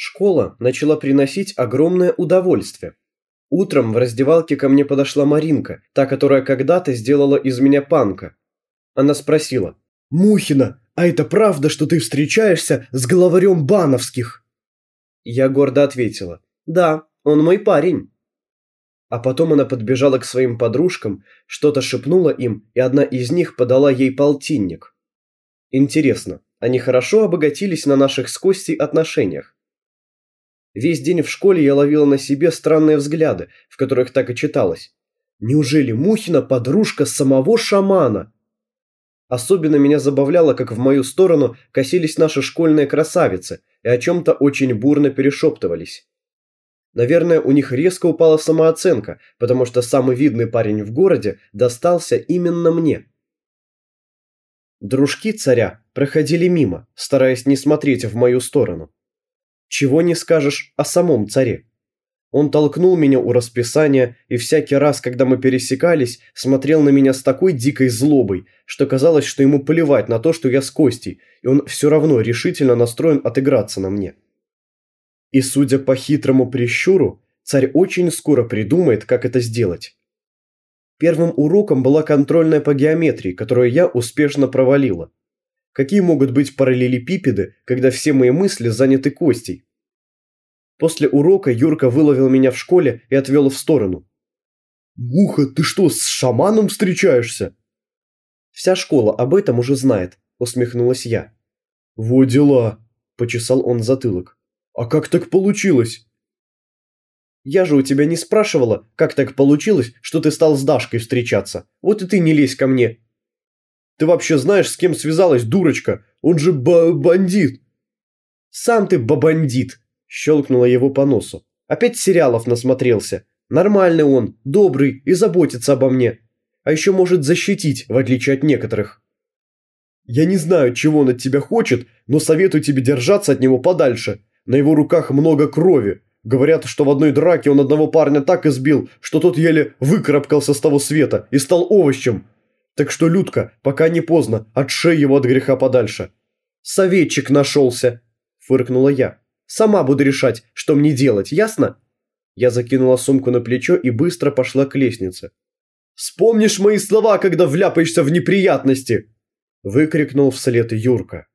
Школа начала приносить огромное удовольствие. Утром в раздевалке ко мне подошла Маринка, та, которая когда-то сделала из меня панка. Она спросила. «Мухина, а это правда, что ты встречаешься с главарем Бановских?» Я гордо ответила. «Да, он мой парень». А потом она подбежала к своим подружкам, что-то шепнула им, и одна из них подала ей полтинник. Интересно, они хорошо обогатились на наших с Костей отношениях. Весь день в школе я ловила на себе странные взгляды, в которых так и читалось. Неужели Мухина подружка самого шамана? Особенно меня забавляло, как в мою сторону косились наши школьные красавицы и о чем-то очень бурно перешептывались. Наверное, у них резко упала самооценка, потому что самый видный парень в городе достался именно мне. Дружки царя проходили мимо, стараясь не смотреть в мою сторону. Чего не скажешь о самом царе. Он толкнул меня у расписания и всякий раз, когда мы пересекались, смотрел на меня с такой дикой злобой, что казалось, что ему плевать на то, что я с Костей, и он все равно решительно настроен отыграться на мне. И судя по хитрому прищуру, царь очень скоро придумает, как это сделать. Первым уроком была контрольная по геометрии, которую я успешно провалила. Какие могут быть параллелепипеды, когда все мои мысли заняты Костей? После урока Юрка выловил меня в школе и отвел в сторону. «Муха, ты что, с шаманом встречаешься?» «Вся школа об этом уже знает», – усмехнулась я. «Во дела!» – почесал он затылок. «А как так получилось?» «Я же у тебя не спрашивала, как так получилось, что ты стал с Дашкой встречаться. Вот и ты не лезь ко мне», ты вообще знаешь, с кем связалась, дурочка? Он же бандит!» «Сам ты бабандит!» – щелкнула его по носу. «Опять сериалов насмотрелся. Нормальный он, добрый и заботится обо мне. А еще может защитить, в отличие от некоторых». «Я не знаю, чего он от тебя хочет, но советую тебе держаться от него подальше. На его руках много крови. Говорят, что в одной драке он одного парня так избил, что тот еле выкарабкался с того света и стал овощем. Так что, Людка, пока не поздно, отшей его от греха подальше. Советчик нашелся, фыркнула я. Сама буду решать, что мне делать, ясно? Я закинула сумку на плечо и быстро пошла к лестнице. «Вспомнишь мои слова, когда вляпаешься в неприятности!» Выкрикнул вслед Юрка.